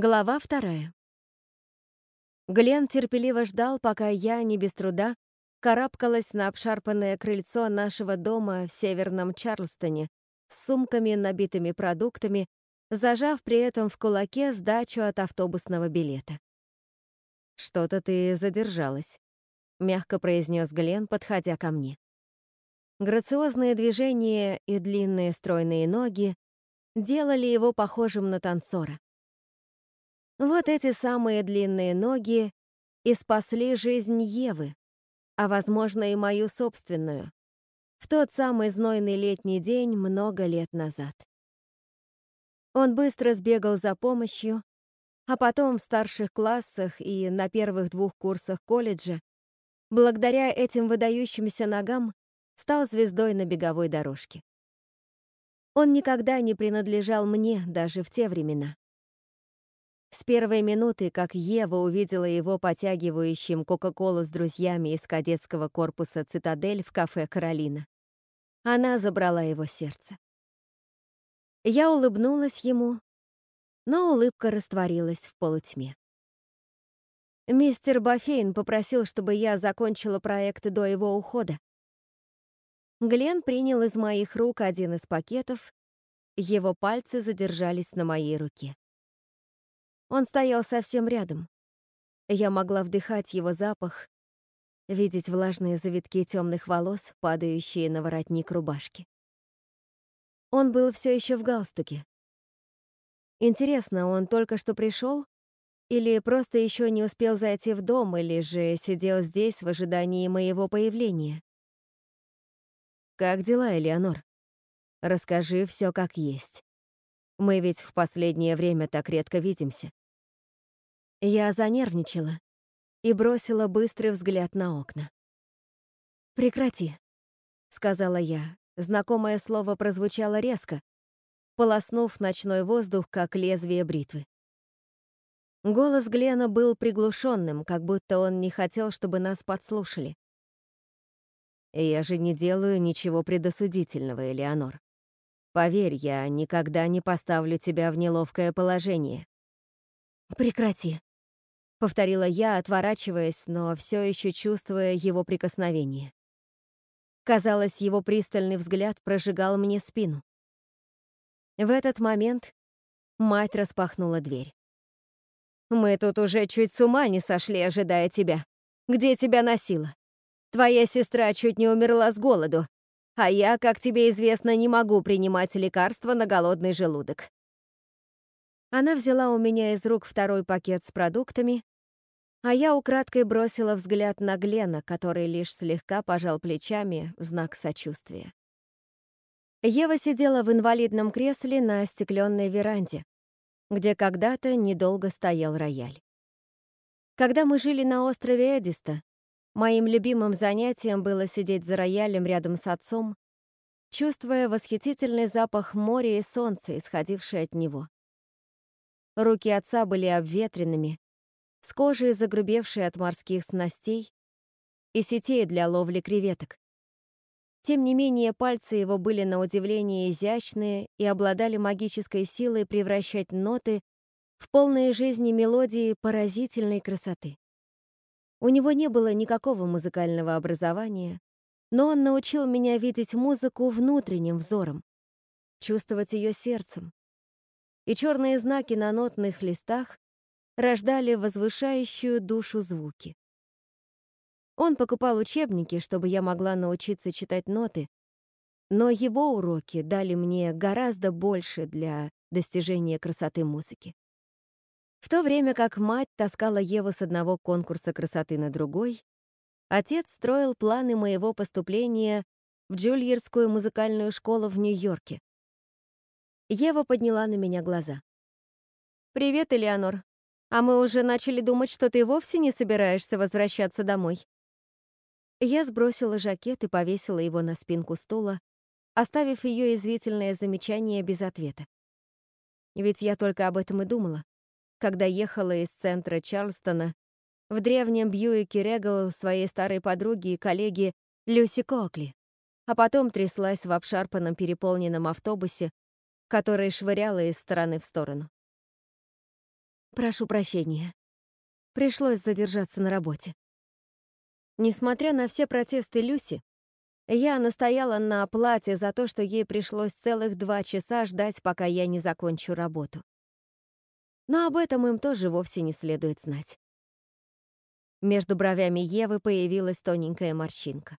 Глава вторая. Глен терпеливо ждал, пока я, не без труда, карабкалась на обшарпанное крыльцо нашего дома в северном Чарльстоне с сумками, набитыми продуктами, зажав при этом в кулаке сдачу от автобусного билета. «Что-то ты задержалась», — мягко произнес Глен, подходя ко мне. Грациозные движения и длинные стройные ноги делали его похожим на танцора. Вот эти самые длинные ноги и спасли жизнь Евы, а, возможно, и мою собственную, в тот самый знойный летний день много лет назад. Он быстро сбегал за помощью, а потом в старших классах и на первых двух курсах колледжа, благодаря этим выдающимся ногам, стал звездой на беговой дорожке. Он никогда не принадлежал мне даже в те времена. С первой минуты, как Ева увидела его потягивающим Кока-Колу с друзьями из кадетского корпуса «Цитадель» в кафе «Каролина», она забрала его сердце. Я улыбнулась ему, но улыбка растворилась в полутьме. Мистер Бафейн попросил, чтобы я закончила проект до его ухода. Глен принял из моих рук один из пакетов, его пальцы задержались на моей руке. Он стоял совсем рядом. Я могла вдыхать его запах, видеть влажные завитки темных волос, падающие на воротник рубашки. Он был все еще в галстуке. Интересно, он только что пришел? Или просто еще не успел зайти в дом, или же сидел здесь в ожидании моего появления? «Как дела, Элеонор? Расскажи все как есть. Мы ведь в последнее время так редко видимся». Я занервничала и бросила быстрый взгляд на окна. «Прекрати», — сказала я. Знакомое слово прозвучало резко, полоснув ночной воздух, как лезвие бритвы. Голос Глена был приглушенным, как будто он не хотел, чтобы нас подслушали. «Я же не делаю ничего предосудительного, Элеонор. Поверь, я никогда не поставлю тебя в неловкое положение». «Прекрати», — повторила я, отворачиваясь, но все еще чувствуя его прикосновение. Казалось, его пристальный взгляд прожигал мне спину. В этот момент мать распахнула дверь. «Мы тут уже чуть с ума не сошли, ожидая тебя. Где тебя носила? Твоя сестра чуть не умерла с голоду, а я, как тебе известно, не могу принимать лекарства на голодный желудок. Она взяла у меня из рук второй пакет с продуктами, а я украдкой бросила взгляд на Глена, который лишь слегка пожал плечами в знак сочувствия. Ева сидела в инвалидном кресле на остекленной веранде, где когда-то недолго стоял рояль. Когда мы жили на острове Эдиста, моим любимым занятием было сидеть за роялем рядом с отцом, чувствуя восхитительный запах моря и солнца, исходивший от него. Руки отца были обветренными, с кожей, загрубевшей от морских снастей и сетей для ловли креветок. Тем не менее, пальцы его были на удивление изящные и обладали магической силой превращать ноты в полные жизни мелодии поразительной красоты. У него не было никакого музыкального образования, но он научил меня видеть музыку внутренним взором, чувствовать ее сердцем, и черные знаки на нотных листах рождали возвышающую душу звуки. Он покупал учебники, чтобы я могла научиться читать ноты, но его уроки дали мне гораздо больше для достижения красоты музыки. В то время как мать таскала Еву с одного конкурса красоты на другой, отец строил планы моего поступления в Джульерскую музыкальную школу в Нью-Йорке, Ева подняла на меня глаза. «Привет, Элеонор. А мы уже начали думать, что ты вовсе не собираешься возвращаться домой». Я сбросила жакет и повесила его на спинку стула, оставив ее извительное замечание без ответа. Ведь я только об этом и думала, когда ехала из центра Чарльстона в древнем Бьюике Регал своей старой подруги и коллеги Люси Кокли, а потом тряслась в обшарпанном переполненном автобусе который швыряла из стороны в сторону. Прошу прощения. Пришлось задержаться на работе. Несмотря на все протесты Люси, я настояла на оплате за то, что ей пришлось целых два часа ждать, пока я не закончу работу. Но об этом им тоже вовсе не следует знать. Между бровями Евы появилась тоненькая морщинка.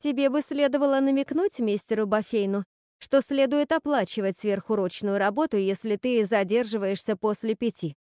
«Тебе бы следовало намекнуть мистеру Бафейну, что следует оплачивать сверхурочную работу, если ты задерживаешься после пяти».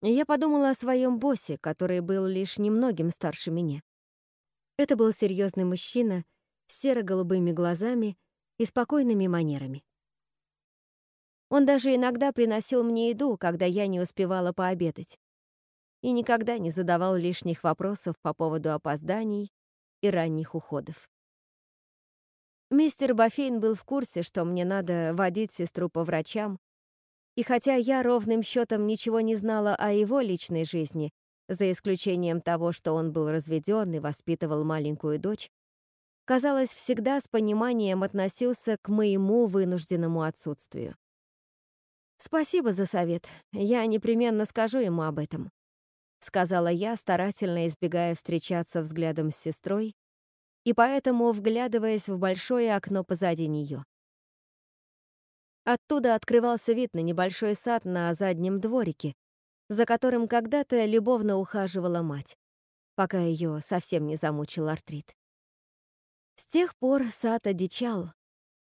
Я подумала о своем боссе, который был лишь немногим старше меня. Это был серьезный мужчина с серо-голубыми глазами и спокойными манерами. Он даже иногда приносил мне еду, когда я не успевала пообедать, и никогда не задавал лишних вопросов по поводу опозданий и ранних уходов. Мистер Бафейн был в курсе, что мне надо водить сестру по врачам, и хотя я ровным счетом ничего не знала о его личной жизни, за исключением того, что он был разведен и воспитывал маленькую дочь, казалось, всегда с пониманием относился к моему вынужденному отсутствию. «Спасибо за совет. Я непременно скажу ему об этом», — сказала я, старательно избегая встречаться взглядом с сестрой и поэтому вглядываясь в большое окно позади нее. Оттуда открывался вид на небольшой сад на заднем дворике, за которым когда-то любовно ухаживала мать, пока ее совсем не замучил артрит. С тех пор сад одичал,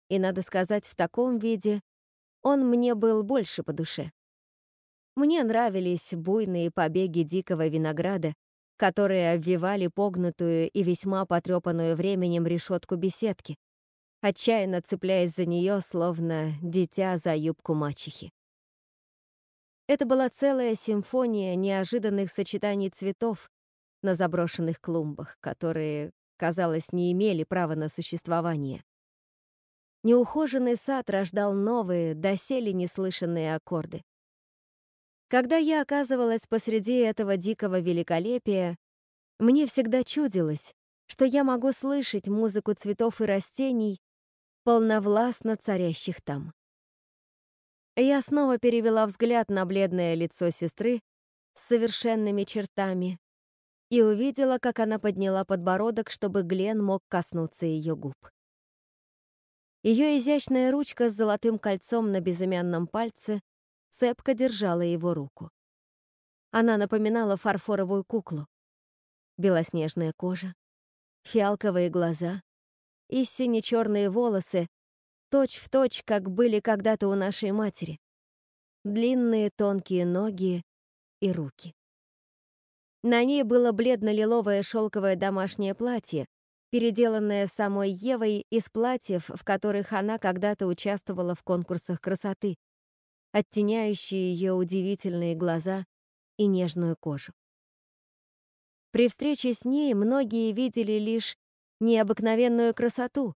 и, надо сказать, в таком виде он мне был больше по душе. Мне нравились буйные побеги дикого винограда, которые обвивали погнутую и весьма потрепанную временем решетку беседки, отчаянно цепляясь за нее, словно дитя за юбку мачехи. Это была целая симфония неожиданных сочетаний цветов на заброшенных клумбах, которые, казалось, не имели права на существование. Неухоженный сад рождал новые, доселе неслышанные аккорды. Когда я оказывалась посреди этого дикого великолепия, мне всегда чудилось, что я могу слышать музыку цветов и растений, полновластно царящих там. Я снова перевела взгляд на бледное лицо сестры с совершенными чертами и увидела, как она подняла подбородок, чтобы Глен мог коснуться ее губ. Ее изящная ручка с золотым кольцом на безымянном пальце цепко держала его руку. Она напоминала фарфоровую куклу. Белоснежная кожа, фиалковые глаза и сине-черные волосы, точь в точь, как были когда-то у нашей матери. Длинные тонкие ноги и руки. На ней было бледно-лиловое шелковое домашнее платье, переделанное самой Евой из платьев, в которых она когда-то участвовала в конкурсах красоты, оттеняющие ее удивительные глаза и нежную кожу. При встрече с ней многие видели лишь необыкновенную красоту,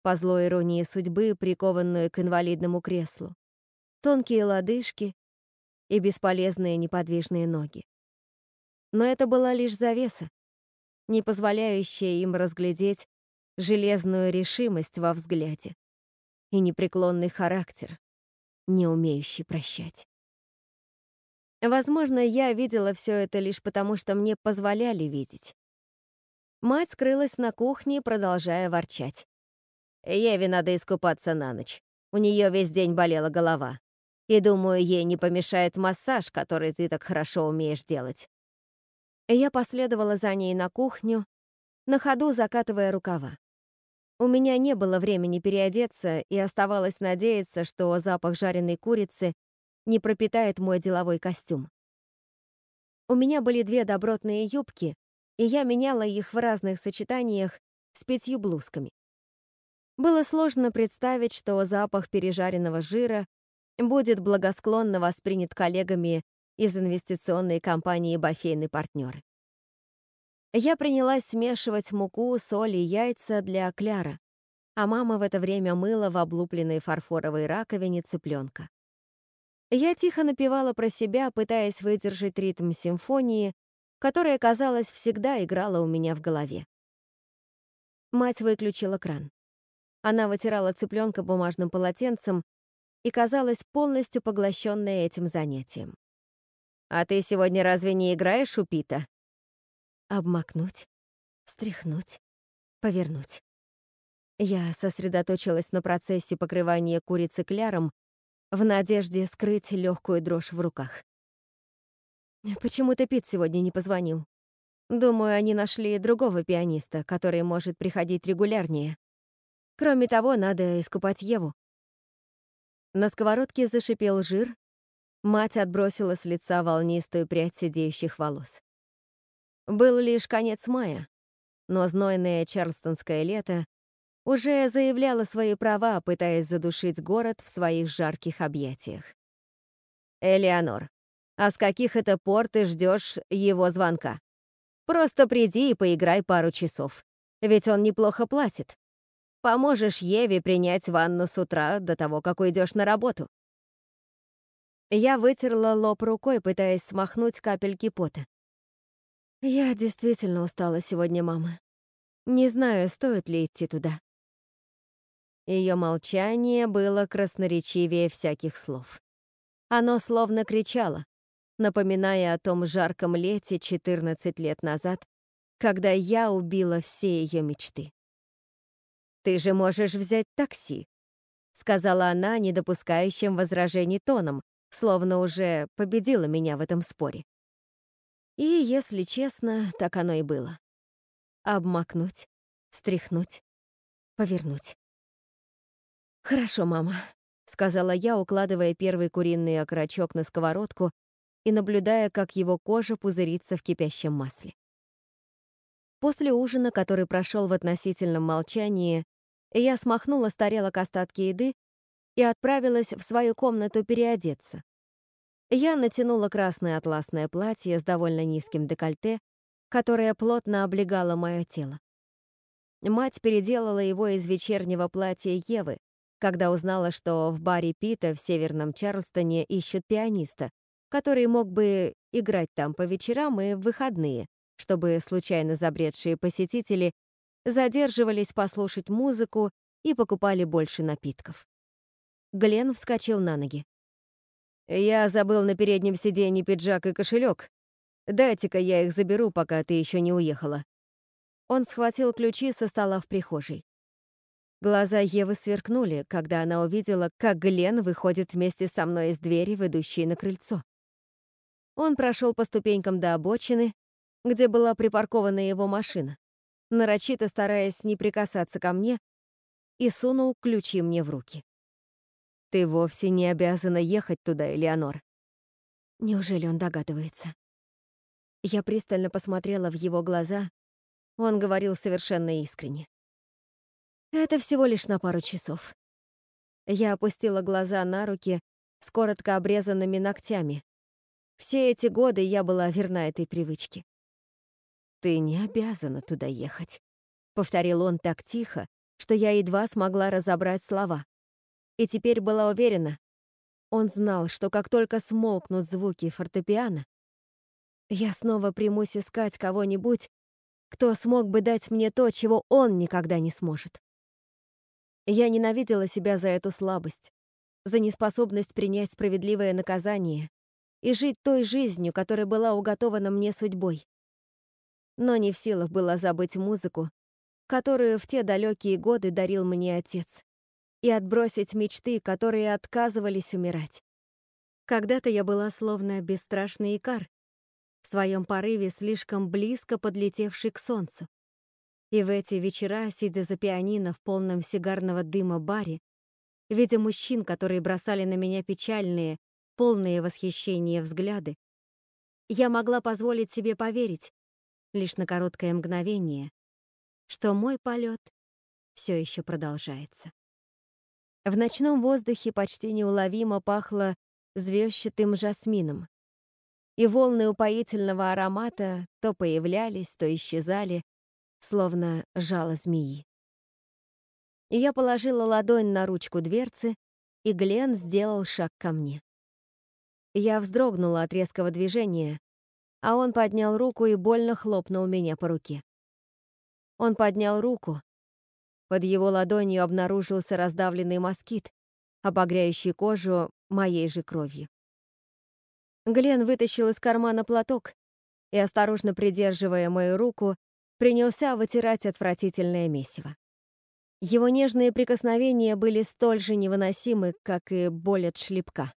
по злой иронии судьбы, прикованную к инвалидному креслу, тонкие лодыжки и бесполезные неподвижные ноги. Но это была лишь завеса, не позволяющая им разглядеть железную решимость во взгляде и непреклонный характер, не умеющий прощать. Возможно, я видела все это лишь потому, что мне позволяли видеть. Мать скрылась на кухне, продолжая ворчать. Еве надо искупаться на ночь. У нее весь день болела голова. И думаю, ей не помешает массаж, который ты так хорошо умеешь делать. Я последовала за ней на кухню, на ходу закатывая рукава. У меня не было времени переодеться, и оставалось надеяться, что запах жареной курицы не пропитает мой деловой костюм. У меня были две добротные юбки, и я меняла их в разных сочетаниях с пятью блузками. Было сложно представить, что запах пережаренного жира будет благосклонно воспринят коллегами из инвестиционной компании «Бафейный партнеры». Я принялась смешивать муку, соль и яйца для кляра, а мама в это время мыла в облупленной фарфоровой раковине цыпленка. Я тихо напевала про себя, пытаясь выдержать ритм симфонии, которая, казалось, всегда играла у меня в голове. Мать выключила кран. Она вытирала цыпленка бумажным полотенцем, и казалась полностью поглощенной этим занятием. «А ты сегодня разве не играешь у Пита?» Обмакнуть, стряхнуть, повернуть. Я сосредоточилась на процессе покрывания курицы кляром в надежде скрыть легкую дрожь в руках. Почему-то Пит сегодня не позвонил. Думаю, они нашли другого пианиста, который может приходить регулярнее. Кроме того, надо искупать Еву. На сковородке зашипел жир. Мать отбросила с лица волнистую прядь сидеющих волос. Был лишь конец мая, но знойное чарльстонское лето уже заявляло свои права, пытаясь задушить город в своих жарких объятиях. «Элеонор, а с каких это пор ты ждешь его звонка? Просто приди и поиграй пару часов, ведь он неплохо платит. Поможешь Еве принять ванну с утра до того, как уйдешь на работу». Я вытерла лоб рукой, пытаясь смахнуть капельки пота. Я действительно устала сегодня, мама. Не знаю, стоит ли идти туда. Ее молчание было красноречивее всяких слов. Оно словно кричало, напоминая о том жарком лете 14 лет назад, когда я убила все ее мечты. «Ты же можешь взять такси», — сказала она, не допускающим возражений тоном, словно уже победила меня в этом споре. И, если честно, так оно и было. Обмакнуть, стряхнуть, повернуть. «Хорошо, мама», — сказала я, укладывая первый куриный окорочок на сковородку и наблюдая, как его кожа пузырится в кипящем масле. После ужина, который прошел в относительном молчании, я смахнула с тарелок остатки еды и отправилась в свою комнату переодеться. Я натянула красное атласное платье с довольно низким декольте, которое плотно облегало мое тело. Мать переделала его из вечернего платья Евы, когда узнала, что в баре Пита в Северном Чарльстоне ищут пианиста, который мог бы играть там по вечерам и в выходные, чтобы случайно забредшие посетители задерживались послушать музыку и покупали больше напитков. Глен вскочил на ноги. «Я забыл на переднем сиденье пиджак и кошелек. Дайте-ка я их заберу, пока ты еще не уехала». Он схватил ключи со стола в прихожей. Глаза Евы сверкнули, когда она увидела, как Глен выходит вместе со мной из двери, ведущей на крыльцо. Он прошел по ступенькам до обочины, где была припаркована его машина, нарочито стараясь не прикасаться ко мне, и сунул ключи мне в руки. «Ты вовсе не обязана ехать туда, Элеонор». Неужели он догадывается? Я пристально посмотрела в его глаза. Он говорил совершенно искренне. Это всего лишь на пару часов. Я опустила глаза на руки с коротко обрезанными ногтями. Все эти годы я была верна этой привычке. «Ты не обязана туда ехать», — повторил он так тихо, что я едва смогла разобрать слова. И теперь была уверена, он знал, что как только смолкнут звуки фортепиано, я снова примусь искать кого-нибудь, кто смог бы дать мне то, чего он никогда не сможет. Я ненавидела себя за эту слабость, за неспособность принять справедливое наказание и жить той жизнью, которая была уготована мне судьбой. Но не в силах была забыть музыку, которую в те далекие годы дарил мне отец, и отбросить мечты, которые отказывались умирать. Когда-то я была словно бесстрашный икар, в своем порыве слишком близко подлетевший к солнцу. И в эти вечера, сидя за пианино в полном сигарного дыма баре, видя мужчин, которые бросали на меня печальные, полные восхищения взгляды, я могла позволить себе поверить, лишь на короткое мгновение, что мой полет все еще продолжается. В ночном воздухе почти неуловимо пахло звездчатым жасмином, и волны упоительного аромата то появлялись, то исчезали, словно жало змеи. Я положила ладонь на ручку дверцы, и Глен сделал шаг ко мне. Я вздрогнула от резкого движения, а он поднял руку и больно хлопнул меня по руке. Он поднял руку. Под его ладонью обнаружился раздавленный москит, обогряющий кожу моей же кровью. Глен вытащил из кармана платок и, осторожно придерживая мою руку, принялся вытирать отвратительное месиво. Его нежные прикосновения были столь же невыносимы, как и боль от шлепка.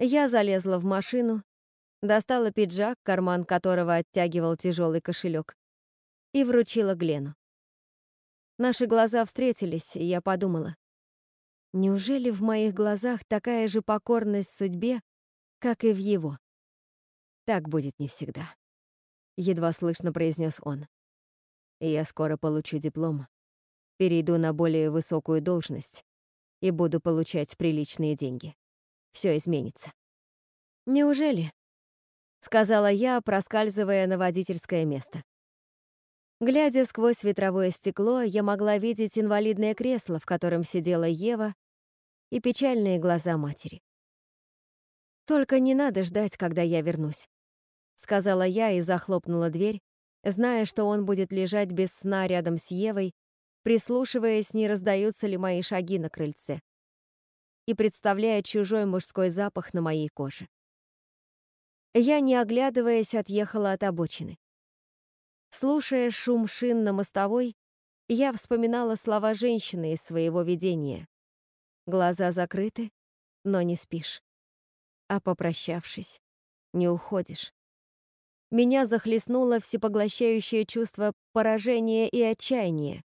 Я залезла в машину, достала пиджак, карман которого оттягивал тяжелый кошелек, и вручила Глену. Наши глаза встретились, и я подумала, неужели в моих глазах такая же покорность судьбе, как и в его? Так будет не всегда. Едва слышно произнес он. я скоро получу диплом, перейду на более высокую должность и буду получать приличные деньги. Все изменится. Неужели? Сказала я, проскальзывая на водительское место. Глядя сквозь ветровое стекло, я могла видеть инвалидное кресло, в котором сидела Ева, и печальные глаза матери. «Только не надо ждать, когда я вернусь», — сказала я и захлопнула дверь, зная, что он будет лежать без сна рядом с Евой, прислушиваясь, не раздаются ли мои шаги на крыльце, и представляя чужой мужской запах на моей коже. Я, не оглядываясь, отъехала от обочины. Слушая шум шин на мостовой, я вспоминала слова женщины из своего видения. Глаза закрыты, но не спишь. А попрощавшись, не уходишь. Меня захлестнуло всепоглощающее чувство поражения и отчаяния,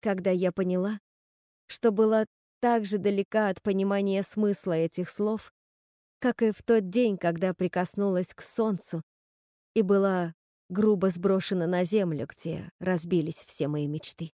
когда я поняла, что была так же далека от понимания смысла этих слов, как и в тот день, когда прикоснулась к солнцу и была грубо сброшена на землю, где разбились все мои мечты.